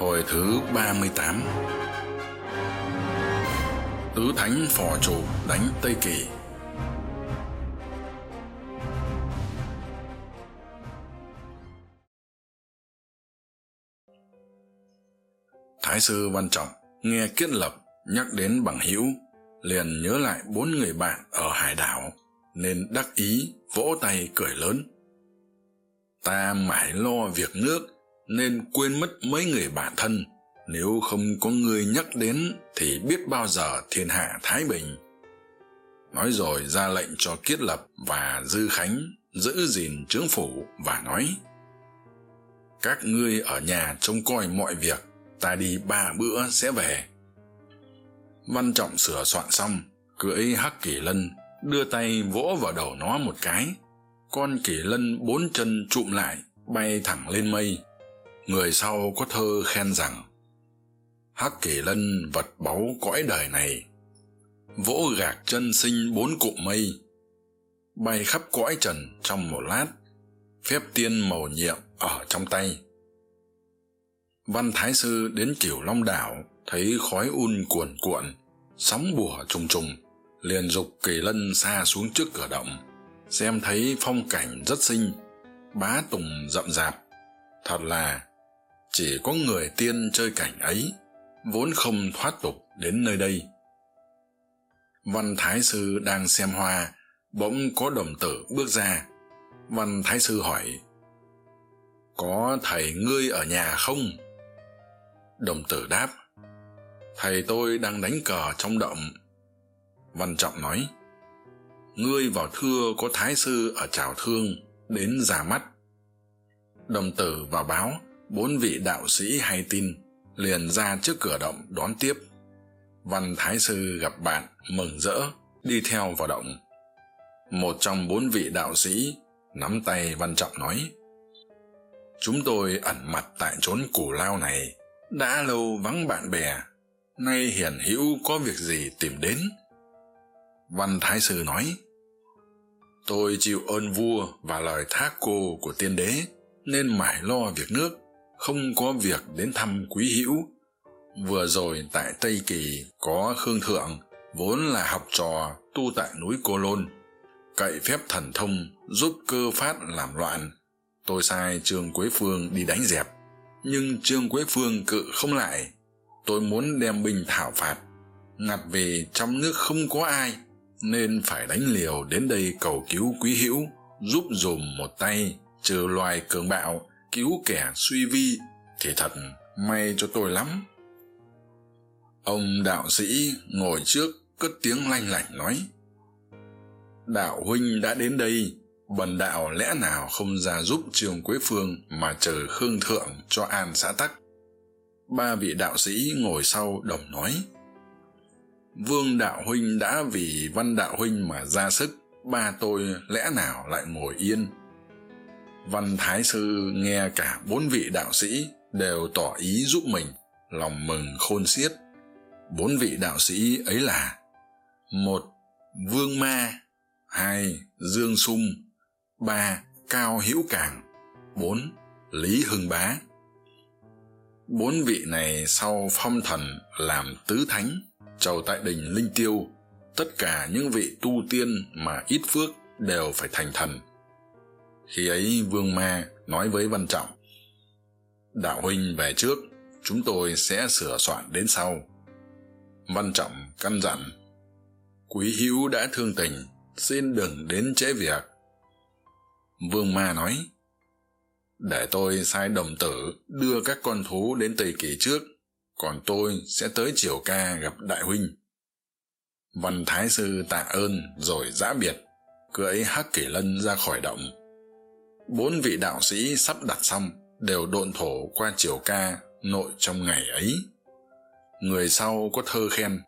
Hồi thứ ba mươi tám. Tứ Thánh Phò Chủ đánh Tây Kỳ. Thái sư Văn Trọng nghe Kiết Lập nhắc đến bằng hữu, liền nhớ lại bốn người bạn ở hải đảo, nên đắc ý vỗ tay cười lớn. Ta mãi lo việc nước nên quên mất mấy người bạn thân. Nếu không có người nhắc đến thì biết bao giờ thiên hạ thái bình. Nói rồi ra lệnh cho kiết lập và dư khánh giữ gìn trướng phủ và nói, các ngươi ở nhà trông coi mọi việc, ta đi ba bữa sẽ về. Văn trọng sửa soạn xong, cưỡi hắc kỷ lân đưa tay vỗ vào đầu nó một cái. Con kỷ lân bốn chân trụm lại, bay thẳng lên mây người sau có thơ khen rằng, hắc kỷ lân vật báu cõi đời này, vỗ gạc chân sinh bốn cụm mây, bay khắp cõi trần trong một lát, phép tiên màu nhiệm ở trong tay. Văn thái sư đến cửu long đảo, thấy khói un cuồn cuộn, sóng bùa trùng trùng, liền g ụ c kỳ lân xa xuống trước cửa động, xem thấy phong cảnh rất xinh, bá tùng rậm rạp. Thật là chỉ có người tiên chơi cảnh ấy vốn không thoát tục đến nơi đây. Văn thái sư đang xem hoa, bỗng có đồng tử bước ra. Văn thái sư hỏi, có thầy ngươi ở nhà không? Đồng tử đáp, thầy tôi đang đánh cờ trong động. Văn trọng nói, ngươi vào thưa có thái sư ở trào thương đến ra mắt. Đồng tử vào báo bốn vị đạo sĩ hay tin liền ra trước cửa động đón tiếp. Văn thái sư gặp bạn mừng rỡ, đi theo vào động. Một trong bốn vị đạo sĩ nắm tay văn trọng nói, chúng tôi ẩn mặt tại chốn củ lao này, đã lâu vắng bạn bè, nay hiển hữu có việc gì tìm đến? Văn thái sư nói, tôi chịu ơn vua và lời thác cô của tiên đế, nên mải lo việc nước không có việc đến thăm quý hữu. Vừa rồi tại tây kỳ có khương thượng, vốn là học trò tu tại núi cô lôn, cậy phép thần thông giúp cơ phát làm loạn. Tôi sai trương quế phương đi đánh dẹp, nhưng trương quế phương cự không lại. Tôi muốn đem binh thảo phạt, ngặt vì trong nước không có ai, nên phải đánh liều đến đây cầu cứu quý hữu, giúp dùm một tay, trừ loài cường bạo cứu kẻ suy vi thì thật may cho tôi lắm. Ông đạo sĩ ngồi trước cất tiếng lanh lảnh nói, đạo huynh đã đến đây, bần đạo lẽ nào không ra giúp trường quế phương mà chờ khương thượng cho an xã tắc? Ba vị đạo sĩ ngồi sau đồng nói, vương đạo huynh đã vì văn đạo huynh mà ra sức, ba tôi lẽ nào lại ngồi yên? Văn thái sư nghe cả bốn vị đạo sĩ đều tỏ ý giúp mình, lòng mừng khôn xiết. Bốn vị đạo sĩ ấy là một vương ma, hai dương sung, ba cao hữu cảng bốn lý hưng bá. Bốn vị này sau phong thần làm tứ thánh, trầu tại đình linh tiêu, tất cả những vị tu tiên mà ít phước đều phải thành thần khi ấy vương ma nói với văn trọng, đạo huynh về trước, chúng tôi sẽ sửa soạn đến sau. Văn trọng căn dặn, quý hữu đã thương tình, xin đừng đến trễ việc. Vương ma nói, để tôi sai đồng tử đưa các con thú đến tây kỳ trước, còn tôi sẽ tới triều ca gặp đại huynh. Văn thái sư tạ ơn rồi giã biệt cưỡi hắc kỷ lân ra khỏi động bốn vị đạo sĩ sắp đặt xong đều độn thổ qua triều ca nội trong ngày ấy. Người sau có thơ khen,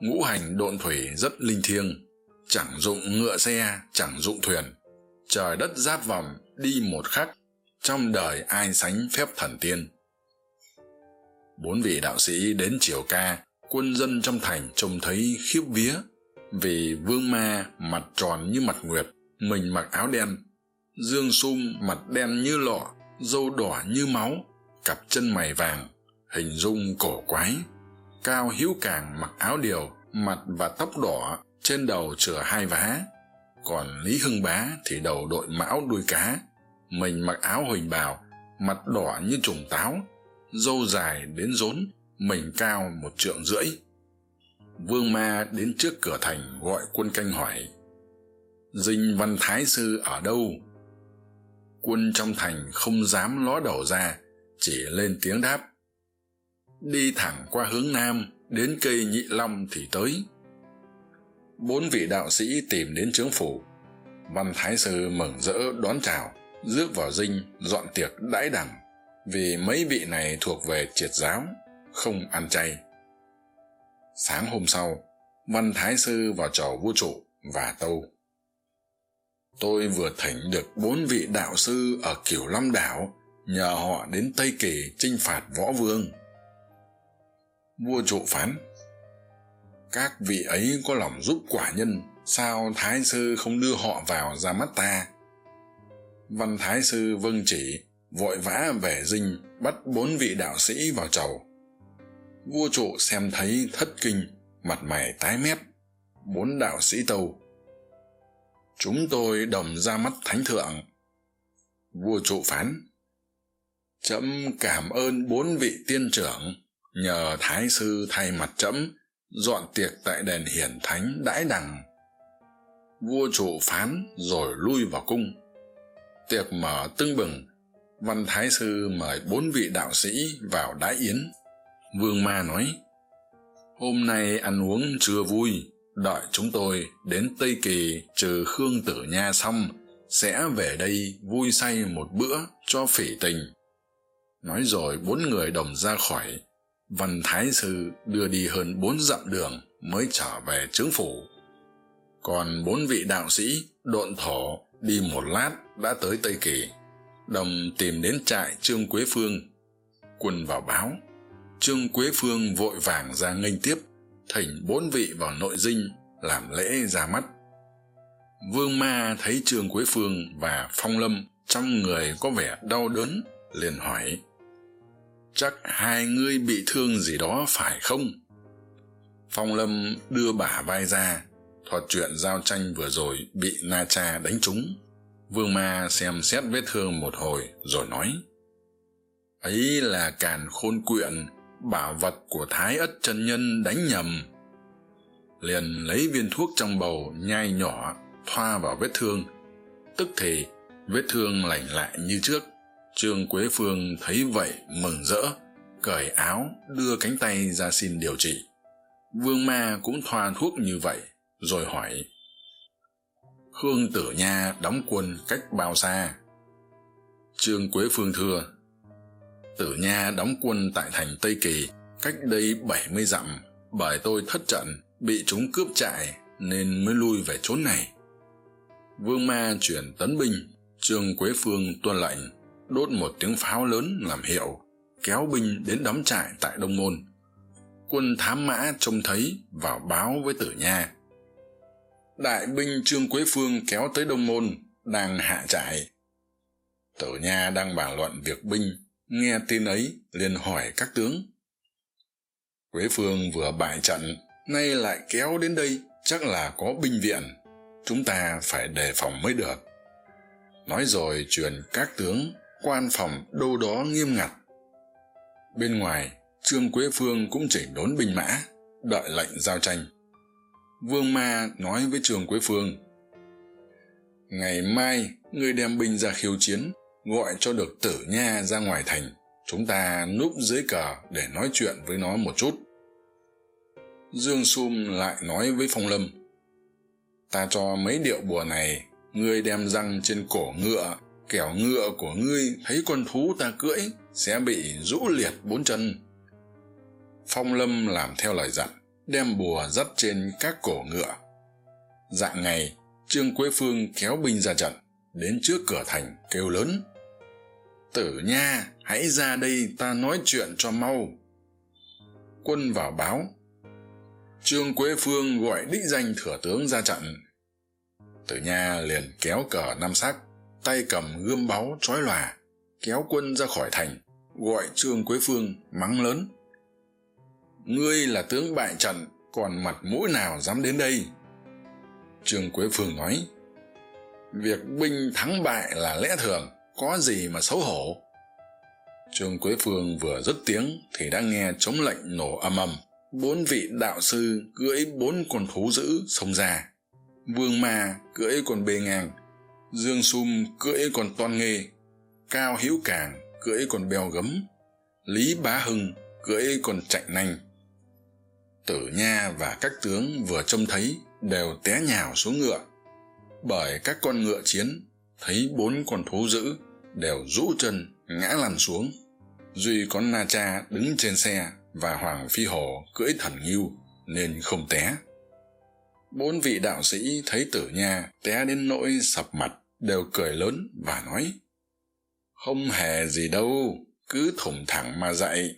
ngũ hành độn thủy rất linh thiêng, chẳng dụng ngựa xe, chẳng dụng thuyền. Trời đất giáp vòng, đi một khắc, trong đời ai sánh phép thần tiên? Bốn vị đạo sĩ đến triều ca, quân dân trong thành trông thấy khiếp vía, vì vương ma mặt tròn như mặt nguyệt, mình mặc áo đen dương sum mặt đen như lọ, râu đỏ như máu, cặp chân mày vàng, hình dung cổ quái. Cao hữu càng mặc áo điều, mặt và tóc đỏ, trên đầu chừa hai vá. Còn lý hưng bá thì đầu đội mão đuôi cá. Mình mặc áo huỳnh bào, mặt đỏ như trùng táo. Râu dài đến rốn, mình cao một trượng rưỡi. Vương ma đến trước cửa thành gọi quân canh hỏi. Dinh văn thái sư ở đâu? Quân trong thành không dám ló đầu ra, chỉ lên tiếng đáp. Đi thẳng qua hướng nam, đến cây nhị long thì tới. Bốn vị đạo sĩ tìm đến trướng phủ. Văn thái sư mừng rỡ đón chào, rước vào dinh, dọn tiệc đãi đẳng, vì mấy vị này thuộc về triệt giáo, không ăn chay. Sáng hôm sau, văn thái sư vào trò vua trụ và tâu tôi vừa thỉnh được bốn vị đạo sư ở cửu long đảo, nhờ họ đến tây kỳ chinh phạt võ vương. Vua trụ phán, các vị ấy có lòng giúp quả nhân, sao thái sư không đưa họ vào ra mắt ta? Văn thái sư vâng chỉ, vội vã về dinh, bắt bốn vị đạo sĩ vào chầu. Vua trụ xem thấy thất kinh, mặt mày tái mét. Bốn đạo sĩ tâu chúng tôi đồng ra mắt thánh thượng. Vua trụ phán trẫm cảm ơn bốn vị tiên trưởng. Nhờ thái sư thay mặt trẫm dọn tiệc tại đền hiển thánh đãi đằng. Vua trụ phán rồi lui vào cung. Tiệc mở tưng bừng, văn thái sư mời bốn vị đạo sĩ vào đái yến. Vương ma nói, hôm nay ăn uống chưa vui đợi chúng tôi đến tây kỳ trừ khương tử nha xong, sẽ về đây vui say một bữa cho phỉ tình. Nói rồi bốn người đồng ra khỏi. Văn thái sư đưa đi hơn bốn dặm đường mới trở về trướng phủ. Còn bốn vị đạo sĩ, độn thổ đi một lát đã tới tây kỳ, đồng tìm đến trại trương quế phương. Quân vào báo, trương quế phương vội vàng ra nghênh tiếp thỉnh bốn vị vào nội dinh làm lễ ra mắt. Vương ma thấy trương quế phương và phong lâm trong người có vẻ đau đớn, liền hỏi, chắc hai ngươi bị thương gì đó phải không? Phong lâm đưa bả vai ra thuật chuyện giao tranh vừa rồi bị na cha đánh trúng. Vương ma xem xét vết thương một hồi rồi nói, ấy là càn khôn quyện bảo vật của thái ất chân nhân đánh nhầm. Liền lấy viên thuốc trong bầu nhai nhỏ, thoa vào vết thương. Tức thì, vết thương lành lại như trước. Trương quế phương thấy vậy mừng rỡ, cởi áo, đưa cánh tay ra xin điều trị. Vương ma cũng thoa thuốc như vậy, rồi hỏi, khương tử nha đóng quân cách bao xa? Trương quế phương thưa tử nha đóng quân tại thành tây kỳ, cách đây bảy mươi dặm, bởi tôi thất trận, bị chúng cướp trại, nên mới lui về chốn này. Vương ma chuyển tấn binh, trương quế phương tuân lệnh, đốt một tiếng pháo lớn làm hiệu, kéo binh đến đóng trại tại đông môn. Quân thám mã trông thấy, vào báo với tử nha. Đại binh trương quế phương kéo tới đông môn, đang hạ trại. Tử nha đang bàn luận việc binh nghe tin ấy, liền hỏi các tướng. Quế phương vừa bại trận, nay lại kéo đến đây, chắc là có binh viện. Chúng ta phải đề phòng mới được. Nói rồi truyền các tướng, quan phòng đâu đó nghiêm ngặt. Bên ngoài, trương quế phương cũng chỉnh đốn binh mã, đợi lệnh giao tranh. Vương ma nói với trương quế phương, ngày mai, ngươi đem binh ra khiêu chiến gọi cho được tử nha ra ngoài thành. Chúng ta núp dưới cờ để nói chuyện với nó một chút. Dương sum lại nói với phong lâm, ta cho mấy điệu bùa này, ngươi đem răng trên cổ ngựa, kẻo ngựa của ngươi thấy con thú ta cưỡi sẽ bị rũ liệt bốn chân. Phong lâm làm theo lời dặn, đem bùa dắt trên các cổ ngựa. Dạng ngày, trương quế phương kéo binh ra trận, đến trước cửa thành kêu lớn tử nha, hãy ra đây ta nói chuyện cho mau. Quân vào báo. Trương quế phương gọi đích danh thừa tướng ra trận. Tử nha liền kéo cờ nam sắc, tay cầm gươm báu trói lòa, kéo quân ra khỏi thành, gọi trương quế phương mắng lớn. Ngươi là tướng bại trận, còn mặt mũi nào dám đến đây? Trương quế phương nói, việc binh thắng bại là lẽ thường có gì mà xấu hổ? Trương quế phương vừa dứt tiếng thì đã nghe chống lệnh nổ ầm ầm. Bốn vị đạo sư cưỡi bốn con thú dữ xông ra. Vương ma cưỡi con bê ngang. Dương sum cưỡi con toan nghê. Cao hữu càng cưỡi con beo gấm. Lý bá hưng cưỡi con chạnh nanh. Tử nha và các tướng vừa trông thấy đều té nhào xuống ngựa. Bởi các con ngựa chiến thấy bốn con thú dữ đều rũ chân, ngã lăn xuống. Duy có na cha đứng trên xe và hoàng phi hổ cưỡi thần ngưu nên không té. Bốn vị đạo sĩ thấy tử nha té đến nỗi sập mặt, đều cười lớn và nói, không hề gì đâu, cứ thủng thẳng mà dạy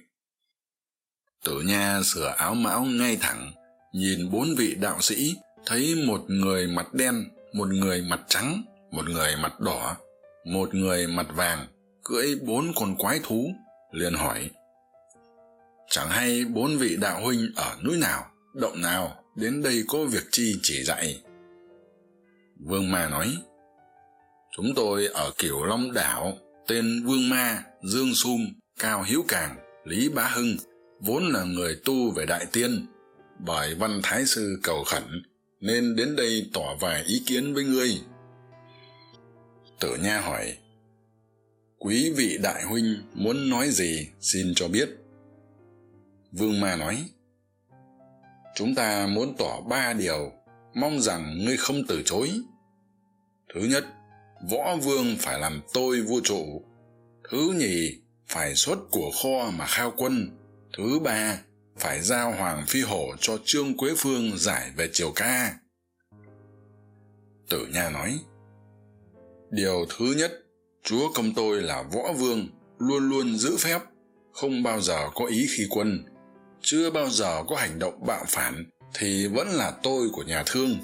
tử nha sửa áo mão ngay thẳng, nhìn bốn vị đạo sĩ, thấy một người mặt đen, một người mặt trắng một người mặt đỏ, một người mặt vàng, cưỡi bốn con quái thú, liền hỏi, chẳng hay bốn vị đạo huynh ở núi nào, động nào, đến đây có việc chi chỉ dạy? Vương ma nói, chúng tôi ở kiểu long đảo, tên vương ma, dương sum, cao hiếu càng, lý bá hưng, vốn là người tu về đại tiên. Bởi văn thái sư cầu khẩn, nên đến đây tỏ vài ý kiến với ngươi tử nha hỏi, quý vị đại huynh muốn nói gì xin cho biết? Vương ma nói, chúng ta muốn tỏ ba điều, mong rằng ngươi không từ chối. Thứ nhất, võ vương phải làm tôi vua trụ. Thứ nhì, phải xuất của kho mà khao quân. Thứ ba, phải giao hoàng phi hổ cho trương quế phương giải về triều ca. Tử nha nói điều thứ nhất, chúa công tôi là võ vương, luôn luôn giữ phép, không bao giờ có ý khi quân, chưa bao giờ có hành động bạo phản thì vẫn là tôi của nhà thương.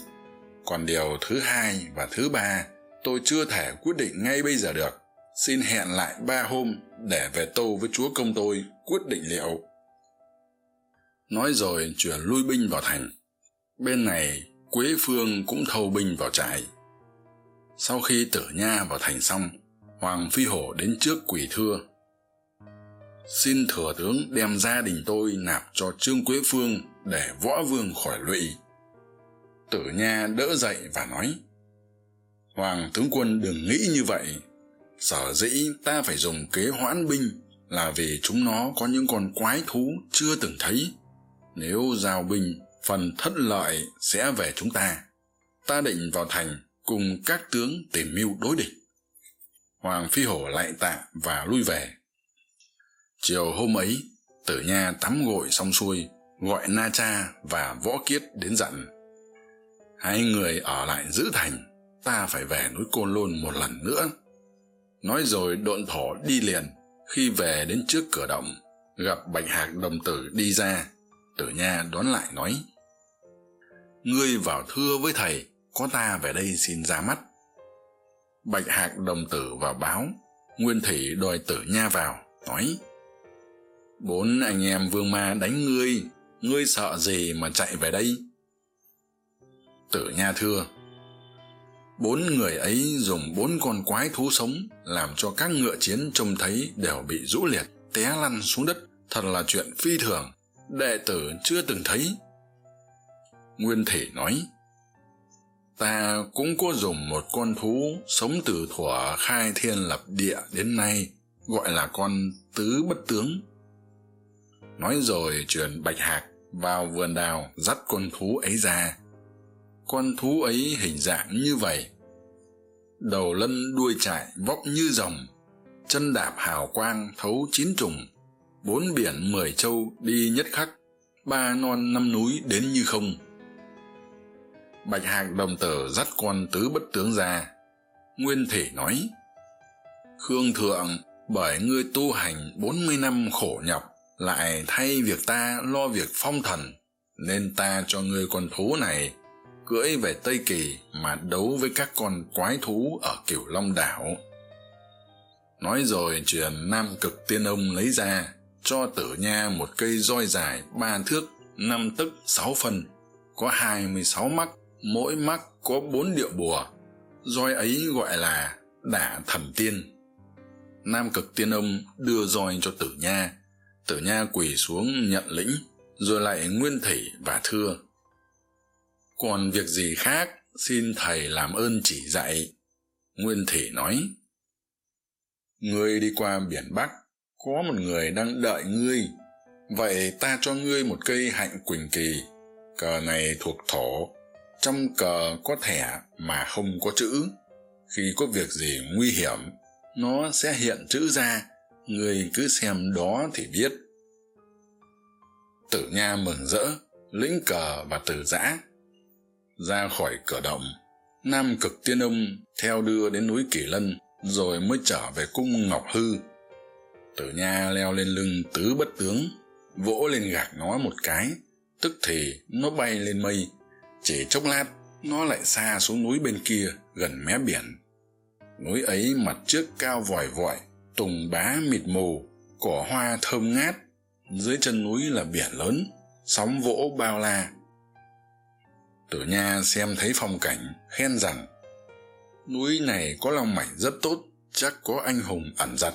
Còn điều thứ hai và thứ ba, tôi chưa thể quyết định ngay bây giờ được. Xin hẹn lại ba hôm để về tâu với chúa công tôi quyết định liệu. Nói rồi chuyển lui binh vào thành. Bên này, quế phương cũng thâu binh vào trại sau khi tử nha vào thành xong, hoàng phi hổ đến trước quỳ thưa. Xin thừa tướng đem gia đình tôi nạp cho trương quế phương để võ vương khỏi lụy. Tử nha đỡ dậy và nói, hoàng tướng quân đừng nghĩ như vậy. Sở dĩ ta phải dùng kế hoãn binh là vì chúng nó có những con quái thú chưa từng thấy. Nếu giao binh, phần thất lợi sẽ về chúng ta. Ta định vào thành cùng các tướng tìm mưu đối địch. Hoàng phi hổ lại tạ và lui về. Chiều hôm ấy, tử nha tắm gội xong xuôi, gọi na cha và võ kiết đến dặn. Hai người ở lại giữ thành, ta phải về núi côn lôn một lần nữa. Nói rồi độn thổ đi liền, khi về đến trước cửa động, gặp bạch hạc đồng tử đi ra. Tử nha đón lại nói, ngươi vào thưa với thầy có ta về đây xin ra mắt. Bạch hạc đồng tử vào báo. Nguyên thủy đòi tử nha vào, nói. Bốn anh em vương ma đánh ngươi. Ngươi sợ gì mà chạy về đây? Tử nha thưa. Bốn người ấy dùng bốn con quái thú sống làm cho các ngựa chiến trông thấy đều bị rũ liệt, té lăn xuống đất. Thật là chuyện phi thường. Đệ tử chưa từng thấy. Nguyên thể nói ta cũng có dùng một con thú sống từ thuở khai thiên lập địa đến nay, gọi là con tứ bất tướng. Nói rồi truyền bạch hạc vào vườn đào dắt con thú ấy ra. Con thú ấy hình dạng như vậy. Đầu lân đuôi chạy vóc như rồng, chân đạp hào quang thấu chín trùng, bốn biển mười châu đi nhất khắc, ba non năm núi đến như không bạch hạc đồng tử dắt con tứ bất tướng ra. Nguyên thể nói, khương thượng, bởi ngươi tu hành bốn mươi năm khổ nhọc, lại thay việc ta lo việc phong thần, nên ta cho ngươi con thú này cưỡi về tây kỳ mà đấu với các con quái thú ở cửu long đảo. Nói rồi truyền nam cực tiên ông lấy ra, cho tử nha một cây roi dài ba thước, năm tức sáu phân, có hai mươi sáu mắt mỗi mắc có bốn điệu bùa roi ấy gọi là đả thần tiên. Nam cực tiên ông đưa roi cho tử nha. Tử nha quỳ xuống nhận lĩnh, rồi lại nguyên thủy và thưa. Còn việc gì khác, xin thầy làm ơn chỉ dạy. Nguyên thủy nói ngươi đi qua biển bắc, có một người đang đợi ngươi. Vậy ta cho ngươi một cây hạnh quỳnh kỳ, cờ này thuộc thổ trong cờ có thẻ mà không có chữ. Khi có việc gì nguy hiểm, nó sẽ hiện chữ ra, người cứ xem đó thì biết. Tử nha mừng rỡ, lĩnh cờ và từ giã. Ra khỏi cửa động, nam cực tiên ông theo đưa đến núi kỳ lân, rồi mới trở về cung ngọc hư. Tử nha leo lên lưng tứ bất tướng, vỗ lên gạc nó một cái, tức thì nó bay lên mây chỉ chốc lát, nó lại xa xuống núi bên kia, gần mé biển. Núi ấy mặt trước cao vòi vọi, tùng bá mịt mù, cỏ hoa thơm ngát. Dưới chân núi là biển lớn, sóng vỗ bao la. Tử nha xem thấy phong cảnh, khen rằng, núi này có long mạch rất tốt, chắc có anh hùng ẩn giật.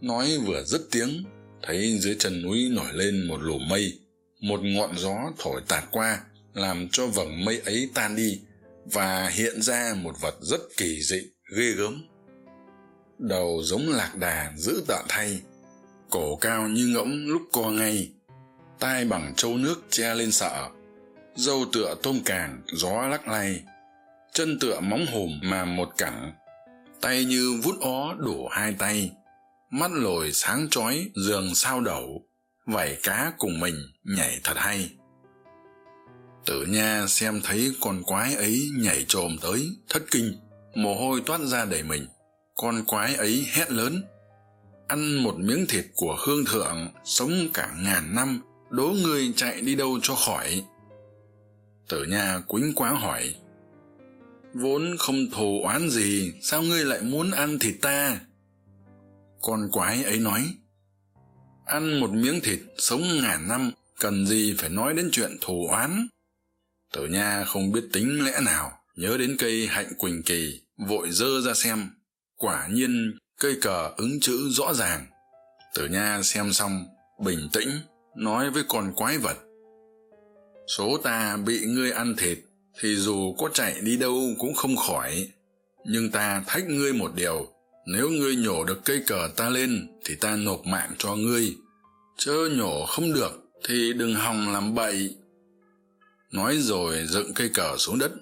Nói vừa dứt tiếng, thấy dưới chân núi nổi lên một lùm mây, một ngọn gió thổi tạt qua làm cho vầng mây ấy tan đi và hiện ra một vật rất kỳ dị, ghê gớm. Đầu giống lạc đà dữ tợn thay, cổ cao như ngỗng lúc co ngay, tai bằng trâu nước che lên sợ. Dâu tựa tôm càng, gió lắc lay, chân tựa móng hùm mà một cẳng, tay như vút ó đủ hai tay, mắt lồi sáng chói, giường sao đẩu vảy cá cùng mình nhảy thật hay tử nha xem thấy con quái ấy nhảy t tới, thất kinh, mồ hôi toát ra đầy mình. Con quái ấy hét lớn, ăn một miếng thịt của hương thượng sống cả ngàn năm, đố ngươi chạy đi đâu cho khỏi? Tử nha quýnh quá hỏi, vốn không thù oán gì, sao ngươi lại muốn ăn thịt ta? Con quái ấy nói, ăn một miếng thịt sống ngàn năm, cần gì phải nói đến chuyện thù oán? Tử nha không biết tính lẽ nào, nhớ đến cây hạnh quỳnh kỳ, vội dơ ra xem. Quả nhiên, cây cờ ứng chữ rõ ràng. Tử nha xem xong, bình tĩnh, nói với con quái vật. Số ta bị ngươi ăn thịt, thì dù có chạy đi đâu cũng không khỏi. Nhưng ta thách ngươi một điều, nếu ngươi nhổ được cây cờ ta lên, thì ta nộp mạng cho ngươi. Chớ nhổ không được, thì đừng hòng làm bậy nói rồi dựng cây cờ xuống đất.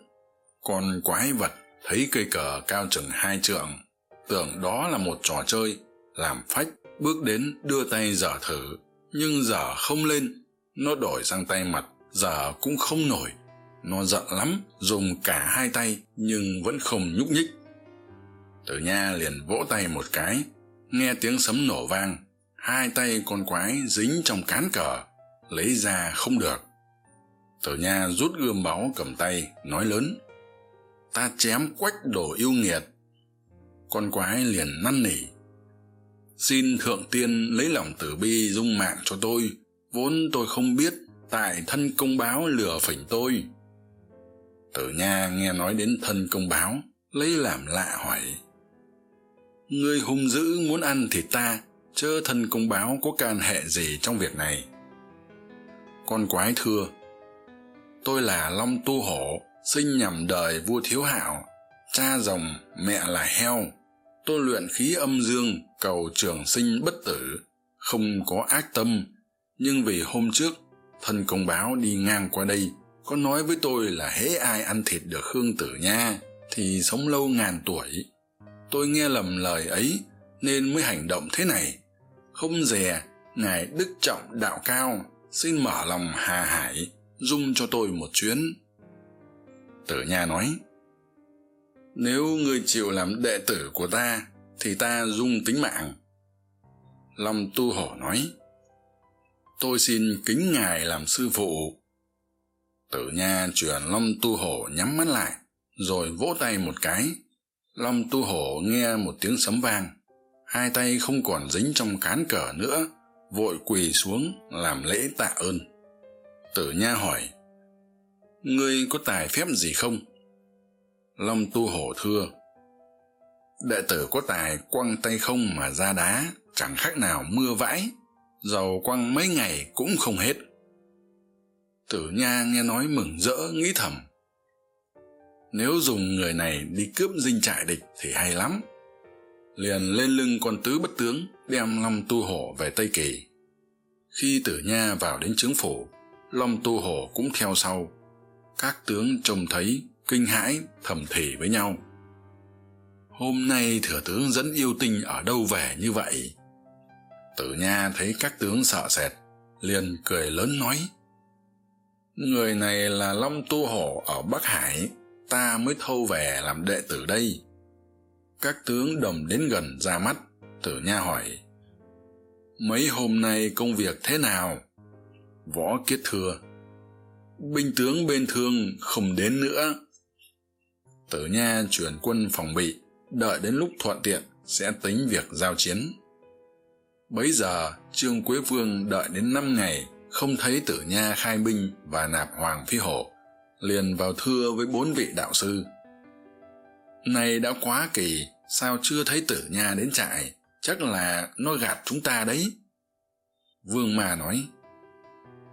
Con quái vật thấy cây cờ cao chừng hai trượng, tưởng đó là một trò chơi, làm phách, bước đến đưa tay dở thử. Nhưng dở không lên, nó đổi sang tay mặt, dở cũng không nổi. Nó giận lắm, dùng cả hai tay nhưng vẫn không nhúc nhích. Tử nha liền vỗ tay một cái, nghe tiếng sấm nổ vang. Hai tay con quái dính trong cán cờ, lấy ra không được tử nha rút gươm báu cầm tay, nói lớn, ta chém quách đồ yêu nghiệt, con quái liền năn nỉ. Xin thượng tiên lấy lòng tử bi dung mạng cho tôi, vốn tôi không biết tại thân công báo lừa phỉnh tôi. Tử nha nghe nói đến thân công báo, lấy làm lạ hỏi ngươi hung dữ muốn ăn thịt ta, chớ thân công báo có can hệ gì trong việc này. Con quái thưa tôi là long tu hổ, sinh nhằm đời vua thiếu hạo. Cha rồng, mẹ là heo. Tôi luyện khí âm dương, cầu trường sinh bất tử. Không có ác tâm. Nhưng vì hôm trước thân công báo đi ngang qua đây, có nói với tôi là hễ ai ăn thịt được hương tử nha, thì sống lâu ngàn tuổi. Tôi nghe lầm lời ấy, nên mới hành động thế này. Không dè, ngài đức trọng đạo cao, xin mở lòng hà hải dung cho tôi một chuyến. Tử nha nói, nếu ngươi chịu làm đệ tử của ta, thì ta dung tính mạng. Long tu hổ nói, tôi xin kính ngài làm sư phụ. Tử nha truyền long tu hổ nhắm mắt lại, rồi vỗ tay một cái. Long tu hổ nghe một tiếng sấm vang, hai tay không còn dính trong cán cờ nữa, vội quỳ xuống làm lễ tạ ơn tử nha hỏi, ngươi có tài phép gì không? Long tu hổ thưa, đệ tử có tài quăng tay không mà ra đá, chẳng khác nào mưa vãi dầu quăng mấy ngày cũng không hết. Tử nha nghe nói mừng rỡ, nghĩ thầm, nếu dùng người này đi cướp dinh trại địch thì hay lắm. Liền lên lưng con tứ bất tướng, đem long tu hổ về tây kỳ. Khi tử nha vào đến trướng phủ long tu hổ cũng theo sau. Các tướng trông thấy, kinh hãi, thầm thì với nhau. Hôm nay thừa tướng dẫn yêu tinh ở đâu về như vậy? Tử nha thấy các tướng sợ sệt, liền cười lớn nói, người này là long tu hổ ở bắc hải, ta mới thâu về làm đệ tử đây. Các tướng đồng đến gần ra mắt, tử nha hỏi, mấy hôm nay công việc thế nào? Võ kiết thừa. Binh tướng bên thương không đến nữa. Tử nha chuyển quân phòng bị, đợi đến lúc thuận tiện sẽ tính việc giao chiến. Bấy giờ, trương quế vương đợi đến năm ngày, không thấy tử nha khai binh và nạp hoàng phi hổ, liền vào thưa với bốn vị đạo sư. Này đã quá kỳ, sao chưa thấy tử nha đến trại? Chắc là nó gạt chúng ta đấy. Vương ma nói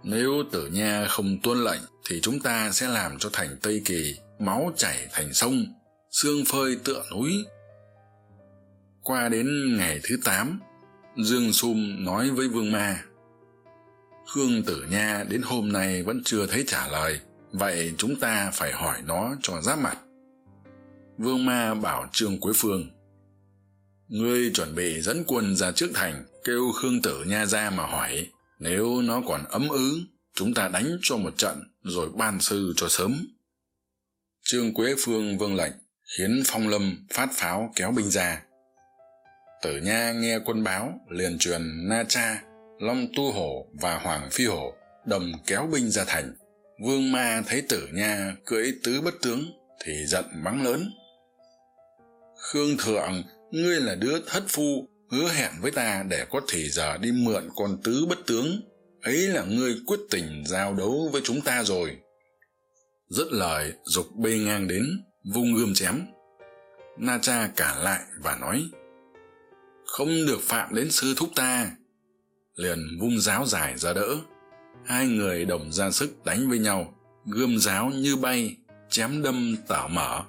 nếu tử nha không tuân lệnh, thì chúng ta sẽ làm cho thành tây kỳ máu chảy thành sông, xương phơi tựa núi. Qua đến ngày thứ tám, dương sum nói với vương ma khương tử nha đến hôm nay vẫn chưa thấy trả lời, vậy chúng ta phải hỏi nó cho giáp mặt. Vương ma bảo trương quế phương, ngươi chuẩn bị dẫn quân ra trước thành, kêu khương tử nha ra mà hỏi nếu nó còn ấm ứ, chúng ta đánh cho một trận rồi ban sư cho sớm. Trương quế phương vâng lệnh, khiến phong lâm phát pháo kéo binh ra. Tử nha nghe quân báo, liền truyền na cha, long tu hổ và hoàng phi hổ đồng kéo binh ra thành. Vương ma thấy tử nha cưỡi tứ bất tướng thì giận mắng lớn. Khương thượng, ngươi là đứa thất phu hứa hẹn với ta để có thì giờ đi mượn con tứ bất tướng. Ấy là ngươi quyết tình giao đấu với chúng ta rồi. Dứt lời, dục bê ngang đến, vung gươm chém. Na cha cả lại và nói, không được phạm đến sư thúc ta. Liền vung giáo dài ra đỡ. Hai người đồng ra sức đánh với nhau, gươm giáo như bay, chém đâm tảo mở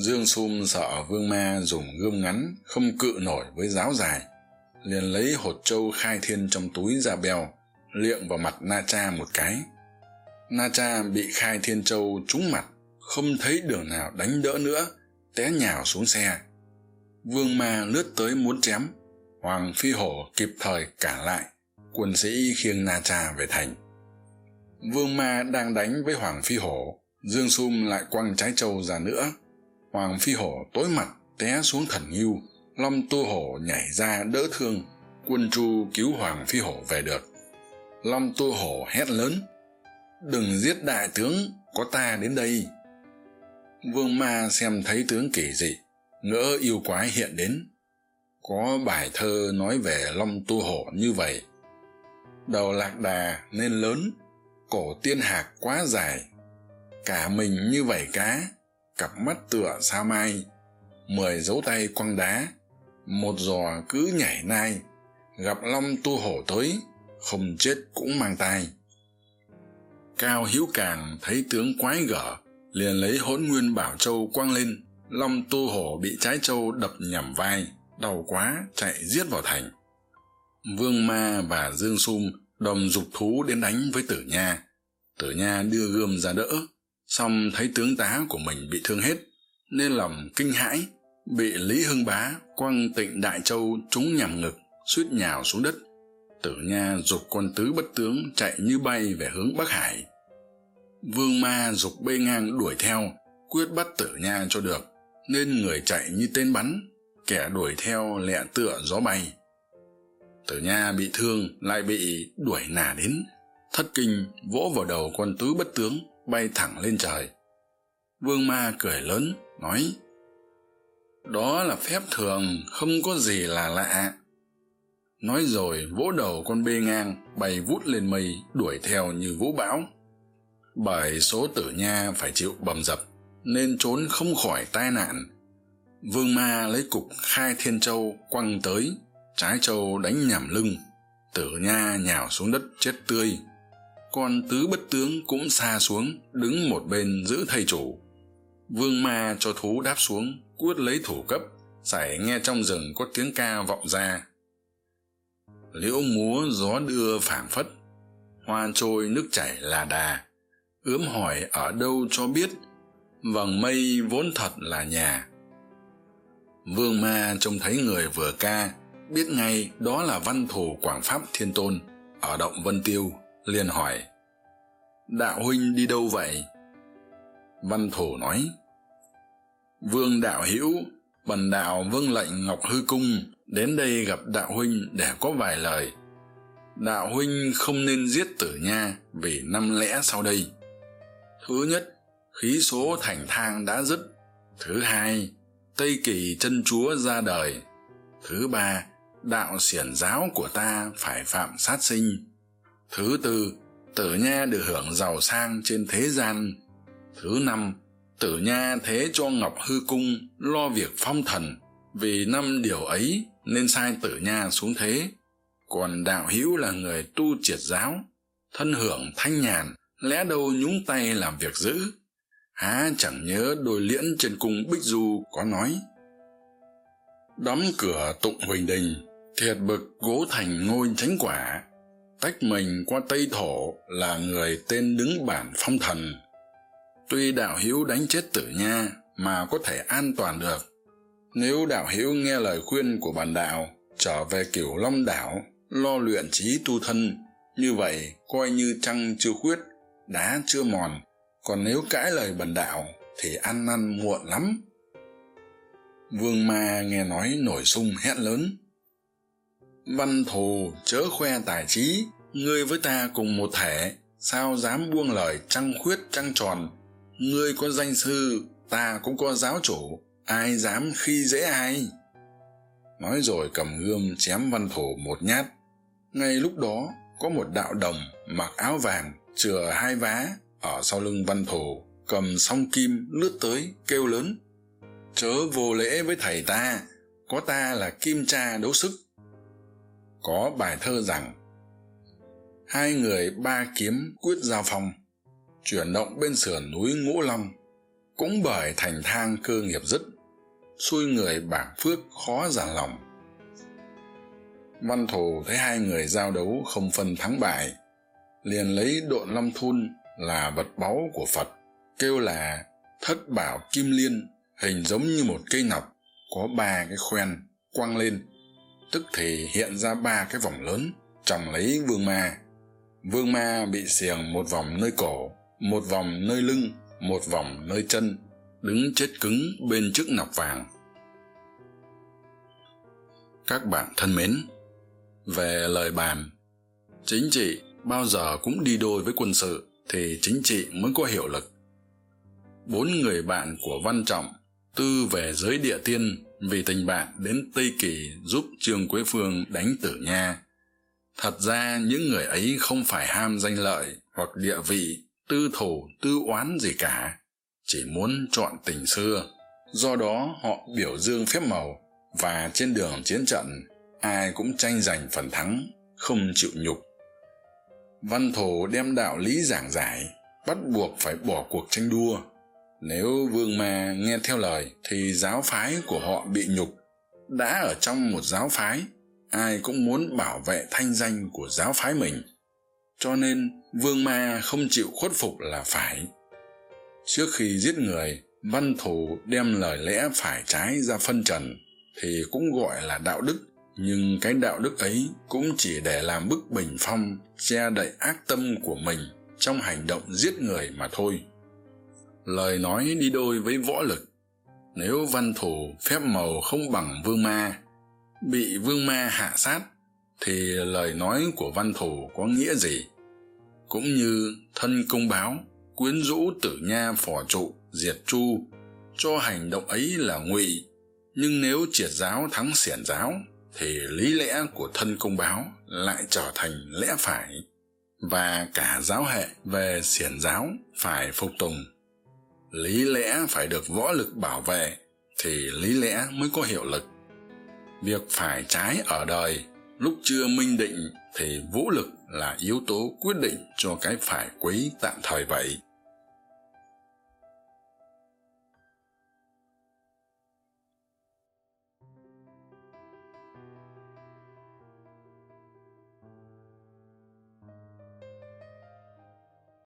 dương sum sợ vương ma dùng gươm ngắn không cự nổi với giáo dài, liền lấy hột trâu khai thiên trong túi ra beo, liệng vào mặt na cha một cái. Na cha bị khai thiên châu trúng mặt, không thấy đường nào đánh đỡ nữa, té nhào xuống xe. Vương ma lướt tới muốn chém, hoàng phi hổ kịp thời cản lại, quân sĩ khiêng na cha về thành. Vương ma đang đánh với hoàng phi hổ, dương sum lại quăng trái trâu ra nữa hoàng phi hổ tối mặt té xuống thần nghiêu long tu hổ nhảy ra đỡ thương, quân chu cứu hoàng phi hổ về được. Long tu hổ hét lớn, đừng giết đại tướng, có ta đến đây. Vương ma xem thấy tướng kỳ dị, ngỡ yêu quái hiện đến. Có bài thơ nói về long tu hổ như vậy. Đầu lạc đà nên lớn, cổ tiên hạc quá dài. Cả mình như vảy cá cặp mắt tựa sao mai. Mười dấu tay quăng đá, một giò cứ nhảy nai. Gặp long tu hổ tới không chết cũng mang tai. Cao hữu càng thấy tướng quái gở, liền lấy hỗn nguyên bảo châu quăng lên. Long tu hổ bị trái châu đập nhằm vai, đau quá chạy giết vào thành. Vương ma và dương sum đồng dục thú đến đánh với tử nha. Tử nha đưa gươm ra đỡ song thấy tướng tá của mình bị thương hết, nên lòng kinh hãi, bị lý hưng bá quăng tịnh đại châu trúng nhằm ngực, suýt nhào xuống đất. Tử nha dục con tứ bất tướng chạy như bay về hướng bắc hải. Vương ma dục bê ngang đuổi theo, quyết bắt tử nha cho được, nên người chạy như tên bắn, kẻ đuổi theo lẹ tựa gió bay. Tử nha bị thương, lại bị đuổi nả đến. Thất kinh vỗ vào đầu con tứ bất tướng bay thẳng lên trời. Vương ma cười lớn, nói, đó là phép thường, không có gì là lạ. Nói rồi, vỗ đầu con bê ngang, bay vút lên mây, đuổi theo như vũ bão. Bởi số tử nha phải chịu bầm dập, nên trốn không khỏi tai nạn. Vương ma lấy cục khai thiên châu, quăng tới, trái châu đánh nhảm lưng. Tử nha nhào xuống đất chết tươi con tứ bất tướng cũng xa xuống, đứng một bên giữ thầy chủ. Vương ma cho thú đáp xuống, cuốt lấy thủ cấp, sải nghe trong rừng có tiếng ca vọng ra. Liễu múa gió đưa phảng phất, hoa trôi nước chảy là đà. Ướm hỏi ở đâu cho biết, vầng mây vốn thật là nhà. Vương ma trông thấy người vừa ca, biết ngay đó là văn thù quảng pháp thiên tôn, ở động vân tiêu liền hỏi, đạo huynh đi đâu vậy? Văn thổ nói, vương đạo hữu, bần đạo vâng lệnh ngọc hư cung đến đây gặp đạo huynh để có vài lời. Đạo huynh không nên giết tử nha vì năm lẽ sau đây. Thứ nhất, khí số thành thang đã dứt. Thứ hai, tây kỳ chân chúa ra đời. Thứ ba, đạo xiển giáo của ta phải phạm sát sinh thứ tư, tử nha được hưởng giàu sang trên thế gian. Thứ năm, tử nha thế cho ngọc hư cung lo việc phong thần. Vì năm điều ấy nên sai tử nha xuống thế. Còn đạo hữu là người tu triệt giáo, thân hưởng thanh nhàn, lẽ đâu nhúng tay làm việc dữ? Há chẳng nhớ đôi liễn trên cung bích du có nói. Đóng cửa tụng huỳnh đình, thiệt bực gố thành ngôi chánh quả tách mình qua tây thổ là người tên đứng bản phong thần. Tuy đạo hữu đánh chết tử nha mà có thể an toàn được, nếu đạo hữu nghe lời khuyên của bản đạo trở về cửu long đảo, lo luyện trí tu thân, như vậy coi như trăng chưa khuyết đá chưa mòn. Còn nếu cãi lời bần đạo thì ăn năn muộn lắm. Vương ma nghe nói nổi sung hét lớn văn thù chớ khoe tài trí, ngươi với ta cùng một thể, sao dám buông lời trăng khuyết trăng tròn? Ngươi có danh sư, ta cũng có giáo chủ, ai dám khi dễ ai? Nói rồi cầm gươm chém văn thù một nhát. Ngay lúc đó, có một đạo đồng mặc áo vàng chừa hai vá ở sau lưng văn thù, cầm song kim lướt tới, kêu lớn. Chớ vô lễ với thầy ta, có ta là kim cha đấu sức có bài thơ rằng, hai người ba kiếm quyết giao phong, chuyển động bên sườn núi ngũ long, cũng bởi thành thang cơ nghiệp dứt, xui người bảng phước khó giản lòng. Văn thù thấy hai người giao đấu không phân thắng bại, liền lấy độn long thun là vật báu của phật, kêu là thất bảo kim liên, hình giống như một cây nọc có ba cái khoen quăng lên tức thì hiện ra ba cái vòng lớn chồng lấy vương ma. Vương ma bị xiềng một vòng nơi cổ, một vòng nơi lưng, một vòng nơi chân, đứng chết cứng bên trước nọc vàng. Các bạn thân mến, về lời bàn, chính trị bao giờ cũng đi đôi với quân sự thì chính trị mới có hiệu lực. Bốn người bạn của văn trọng tư về giới địa tiên, vì tình bạn đến tây kỳ giúp trương quế phương đánh tử nha. Thật ra, những người ấy không phải ham danh lợi hoặc địa vị, tư thủ tư oán gì cả. Chỉ muốn chọn tình xưa. Do đó, họ biểu dương phép màu và trên đường chiến trận, ai cũng tranh giành phần thắng, không chịu nhục. Văn thù đem đạo lý giảng giải, bắt buộc phải bỏ cuộc tranh đua nếu vương ma nghe theo lời, thì giáo phái của họ bị nhục. Đã ở trong một giáo phái, ai cũng muốn bảo vệ thanh danh của giáo phái mình. Cho nên, vương ma không chịu khuất phục là phải. Trước khi giết người, văn thù đem lời lẽ phải trái ra phân trần, thì cũng gọi là đạo đức. Nhưng cái đạo đức ấy cũng chỉ để làm bức bình phong, che đậy ác tâm của mình trong hành động giết người mà thôi lời nói đi đôi với võ lực. Nếu văn thủ phép màu không bằng vương ma, bị vương ma hạ sát, thì lời nói của văn thủ có nghĩa gì? Cũng như thân công báo, quyến rũ tử nha phò trụ, diệt chu, cho hành động ấy là ngụy. Nhưng nếu triệt giáo thắng xiển giáo, thì lý lẽ của thân công báo lại trở thành lẽ phải. Và cả giáo hệ về xiển giáo phải phục tùng lý lẽ phải được võ lực bảo vệ thì lý lẽ mới có hiệu lực. Việc phải trái ở đời, lúc chưa minh định thì vũ lực là yếu tố quyết định cho cái phải quý tạm thời vậy.